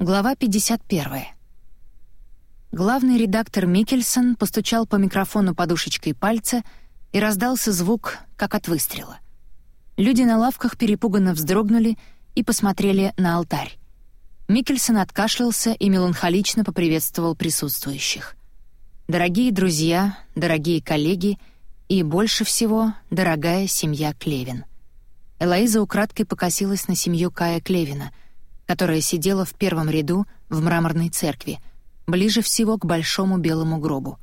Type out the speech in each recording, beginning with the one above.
Глава 51. Главный редактор Микельсон постучал по микрофону подушечкой пальца, и раздался звук, как от выстрела. Люди на лавках перепуганно вздрогнули и посмотрели на алтарь. Микельсон откашлялся и меланхолично поприветствовал присутствующих. «Дорогие друзья, дорогие коллеги и, больше всего, дорогая семья Клевин». Элоиза украдкой покосилась на семью Кая Клевина — которая сидела в первом ряду в мраморной церкви, ближе всего к большому белому гробу.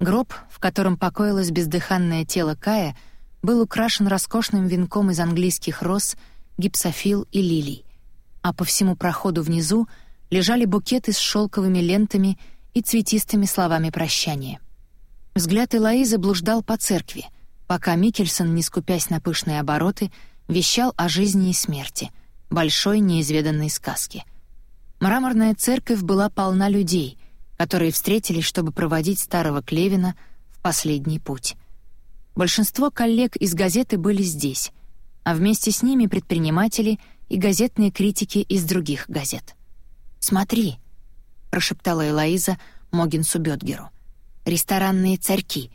Гроб, в котором покоилось бездыханное тело Кая, был украшен роскошным венком из английских роз, гипсофил и лилий, а по всему проходу внизу лежали букеты с шелковыми лентами и цветистыми словами прощания. Взгляд Элоизы блуждал по церкви, пока Микельсон, не скупясь на пышные обороты, вещал о жизни и смерти — большой неизведанной сказки. Мраморная церковь была полна людей, которые встретились, чтобы проводить старого Клевина в последний путь. Большинство коллег из газеты были здесь, а вместе с ними предприниматели и газетные критики из других газет. «Смотри», — прошептала Элоиза Могинсу Бёдгеру, — «ресторанные царьки».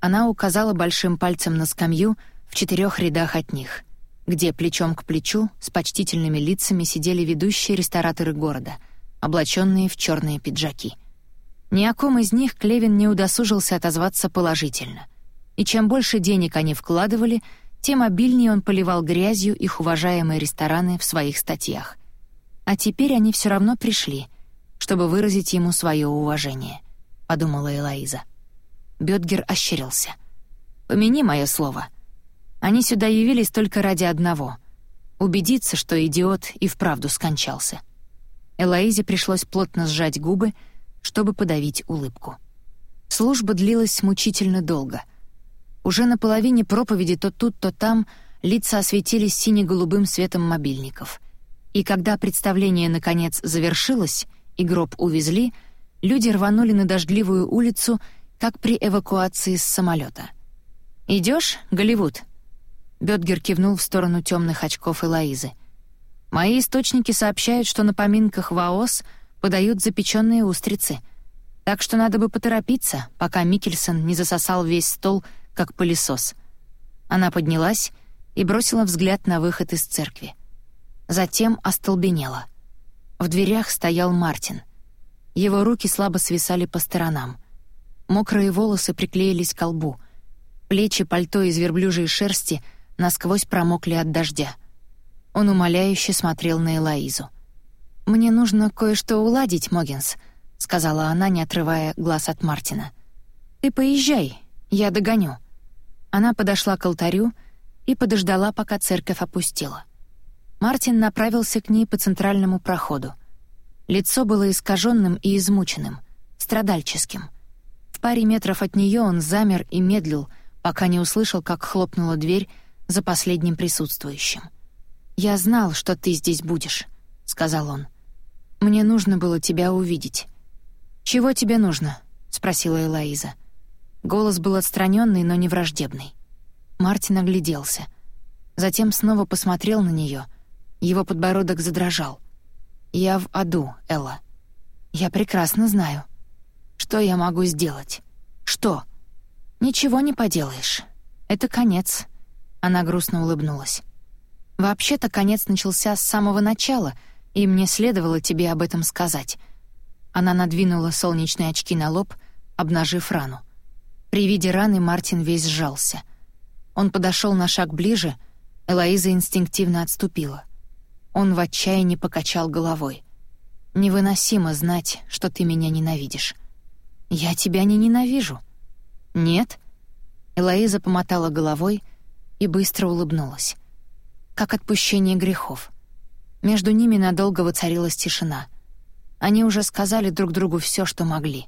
Она указала большим пальцем на скамью в четырех рядах от них — где плечом к плечу с почтительными лицами сидели ведущие рестораторы города, облаченные в черные пиджаки. Ни о ком из них Клевин не удосужился отозваться положительно. И чем больше денег они вкладывали, тем обильнее он поливал грязью их уважаемые рестораны в своих статьях. А теперь они все равно пришли, чтобы выразить ему свое уважение, — подумала Элоиза. Бёдгер ощерился. «Помяни мое слово», они сюда явились только ради одного — убедиться, что идиот и вправду скончался. Элоизе пришлось плотно сжать губы, чтобы подавить улыбку. Служба длилась мучительно долго. Уже на половине проповеди то тут, то там лица осветились сине-голубым светом мобильников. И когда представление, наконец, завершилось и гроб увезли, люди рванули на дождливую улицу, как при эвакуации с самолета. «Идёшь, Голливуд?» Бёдгер кивнул в сторону темных очков Элоизы. «Мои источники сообщают, что на поминках в АОС подают запеченные устрицы. Так что надо бы поторопиться, пока Микельсон не засосал весь стол, как пылесос». Она поднялась и бросила взгляд на выход из церкви. Затем остолбенела. В дверях стоял Мартин. Его руки слабо свисали по сторонам. Мокрые волосы приклеились к лбу. Плечи пальто из верблюжьей шерсти — насквозь промокли от дождя. Он умоляюще смотрел на Элоизу. «Мне нужно кое-что уладить, Могинс», — сказала она, не отрывая глаз от Мартина. «Ты поезжай, я догоню». Она подошла к алтарю и подождала, пока церковь опустела. Мартин направился к ней по центральному проходу. Лицо было искаженным и измученным, страдальческим. В паре метров от нее он замер и медлил, пока не услышал, как хлопнула дверь за последним присутствующим. «Я знал, что ты здесь будешь», — сказал он. «Мне нужно было тебя увидеть». «Чего тебе нужно?» — спросила Элоиза. Голос был отстраненный, но не враждебный. Мартин огляделся. Затем снова посмотрел на нее. Его подбородок задрожал. «Я в аду, Элла. Я прекрасно знаю. Что я могу сделать? Что? Ничего не поделаешь. Это конец. Она грустно улыбнулась. «Вообще-то конец начался с самого начала, и мне следовало тебе об этом сказать». Она надвинула солнечные очки на лоб, обнажив рану. При виде раны Мартин весь сжался. Он подошел на шаг ближе, Элоиза инстинктивно отступила. Он в отчаянии покачал головой. «Невыносимо знать, что ты меня ненавидишь». «Я тебя не ненавижу». «Нет?» Элоиза помотала головой, и быстро улыбнулась. Как отпущение грехов. Между ними надолго воцарилась тишина. Они уже сказали друг другу все, что могли.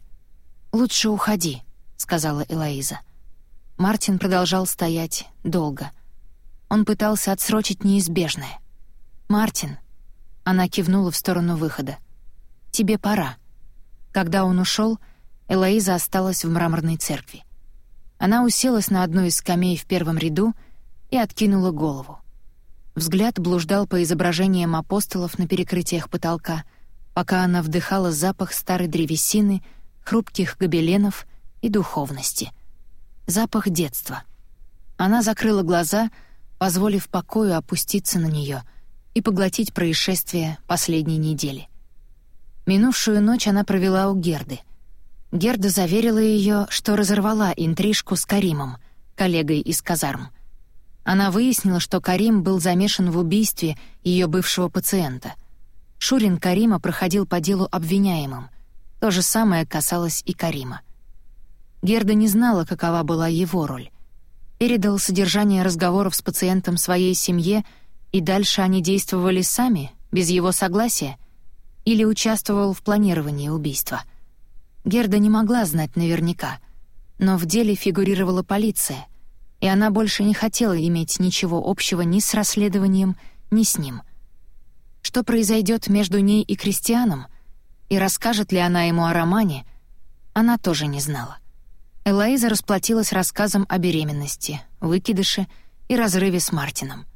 «Лучше уходи», — сказала Элоиза. Мартин продолжал стоять долго. Он пытался отсрочить неизбежное. «Мартин», — она кивнула в сторону выхода, — «тебе пора». Когда он ушел, Элоиза осталась в мраморной церкви. Она уселась на одну из скамей в первом ряду и откинула голову. Взгляд блуждал по изображениям апостолов на перекрытиях потолка, пока она вдыхала запах старой древесины, хрупких гобеленов и духовности. Запах детства. Она закрыла глаза, позволив покою опуститься на нее и поглотить происшествия последней недели. Минувшую ночь она провела у Герды. Герда заверила ее, что разорвала интрижку с Каримом, коллегой из казарм. Она выяснила, что Карим был замешан в убийстве ее бывшего пациента. Шурин Карима проходил по делу обвиняемым. То же самое касалось и Карима. Герда не знала, какова была его роль. Передал содержание разговоров с пациентом своей семье, и дальше они действовали сами, без его согласия, или участвовал в планировании убийства. Герда не могла знать наверняка, но в деле фигурировала полиция, и она больше не хотела иметь ничего общего ни с расследованием, ни с ним. Что произойдет между ней и Кристианом, и расскажет ли она ему о романе, она тоже не знала. Элоиза расплатилась рассказом о беременности, выкидыше и разрыве с Мартином.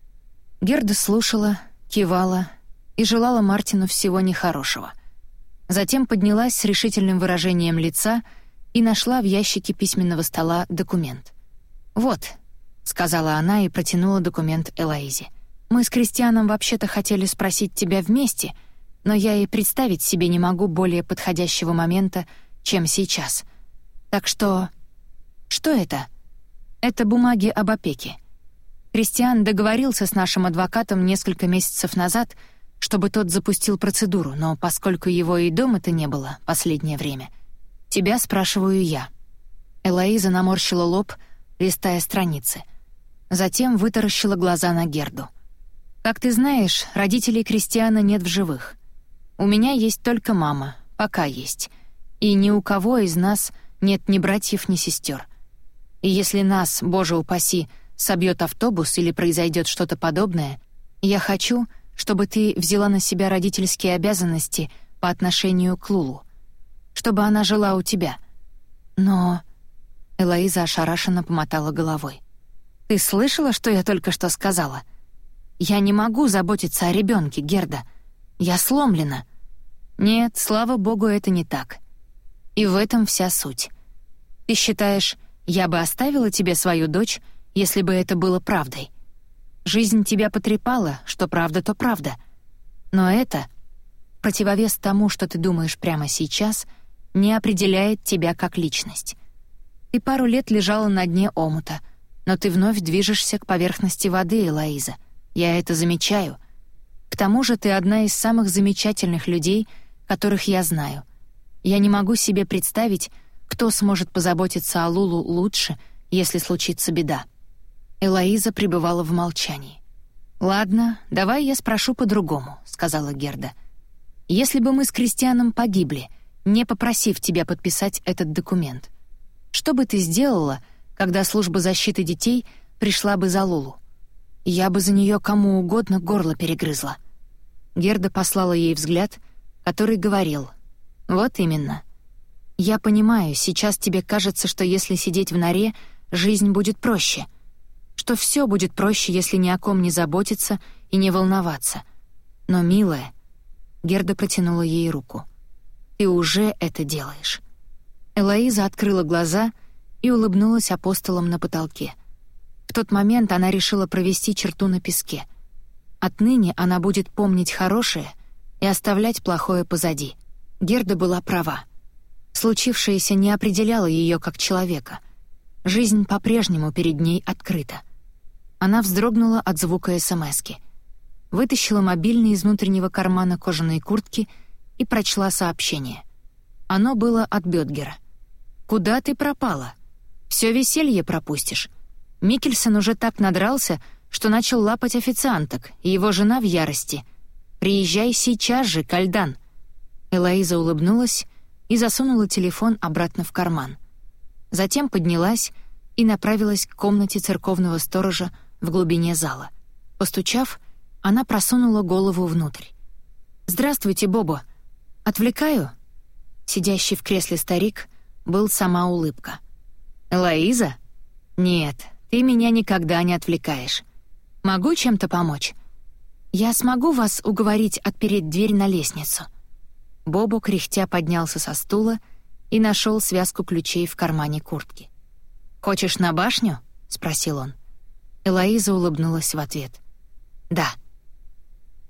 Герда слушала, кивала и желала Мартину всего нехорошего. Затем поднялась с решительным выражением лица и нашла в ящике письменного стола документ. «Вот», — сказала она и протянула документ Элоизе. «Мы с Кристианом вообще-то хотели спросить тебя вместе, но я и представить себе не могу более подходящего момента, чем сейчас. Так что... Что это?» «Это бумаги об опеке. Кристиан договорился с нашим адвокатом несколько месяцев назад — чтобы тот запустил процедуру, но поскольку его и дома-то не было последнее время, тебя спрашиваю я». Элоиза наморщила лоб, листая страницы. Затем вытаращила глаза на Герду. «Как ты знаешь, родителей Кристиана нет в живых. У меня есть только мама, пока есть. И ни у кого из нас нет ни братьев, ни сестер. И если нас, боже упаси, собьет автобус или произойдет что-то подобное, я хочу, чтобы ты взяла на себя родительские обязанности по отношению к Лулу, чтобы она жила у тебя. Но...» Элоиза ошарашенно помотала головой. «Ты слышала, что я только что сказала? Я не могу заботиться о ребенке, Герда. Я сломлена». «Нет, слава богу, это не так. И в этом вся суть. Ты считаешь, я бы оставила тебе свою дочь, если бы это было правдой?» Жизнь тебя потрепала, что правда, то правда. Но это, противовес тому, что ты думаешь прямо сейчас, не определяет тебя как личность. Ты пару лет лежала на дне омута, но ты вновь движешься к поверхности воды, Элоиза. Я это замечаю. К тому же ты одна из самых замечательных людей, которых я знаю. Я не могу себе представить, кто сможет позаботиться о Лулу лучше, если случится беда. Элоиза пребывала в молчании. «Ладно, давай я спрошу по-другому», — сказала Герда. «Если бы мы с Кристианом погибли, не попросив тебя подписать этот документ, что бы ты сделала, когда служба защиты детей пришла бы за Лулу? Я бы за нее кому угодно горло перегрызла». Герда послала ей взгляд, который говорил «Вот именно. Я понимаю, сейчас тебе кажется, что если сидеть в норе, жизнь будет проще» что все будет проще, если ни о ком не заботиться и не волноваться. Но, милая, Герда протянула ей руку. Ты уже это делаешь. Элоиза открыла глаза и улыбнулась апостолом на потолке. В тот момент она решила провести черту на песке. Отныне она будет помнить хорошее и оставлять плохое позади. Герда была права. Случившееся не определяло ее как человека. Жизнь по-прежнему перед ней открыта. Она вздрогнула от звука СМСки. Вытащила мобильный из внутреннего кармана кожаной куртки и прочла сообщение. Оно было от Бёдгера. «Куда ты пропала? Все веселье пропустишь. Микельсон уже так надрался, что начал лапать официанток, и его жена в ярости. Приезжай сейчас же, Кальдан». Элоиза улыбнулась и засунула телефон обратно в карман. Затем поднялась и направилась к комнате церковного сторожа в глубине зала. Постучав, она просунула голову внутрь. «Здравствуйте, Бобо. Отвлекаю?» Сидящий в кресле старик был сама улыбка. «Лоиза? Нет, ты меня никогда не отвлекаешь. Могу чем-то помочь? Я смогу вас уговорить отпереть дверь на лестницу?» Бобо кряхтя поднялся со стула и нашел связку ключей в кармане куртки. «Хочешь на башню?» — спросил он. Элоиза улыбнулась в ответ. «Да».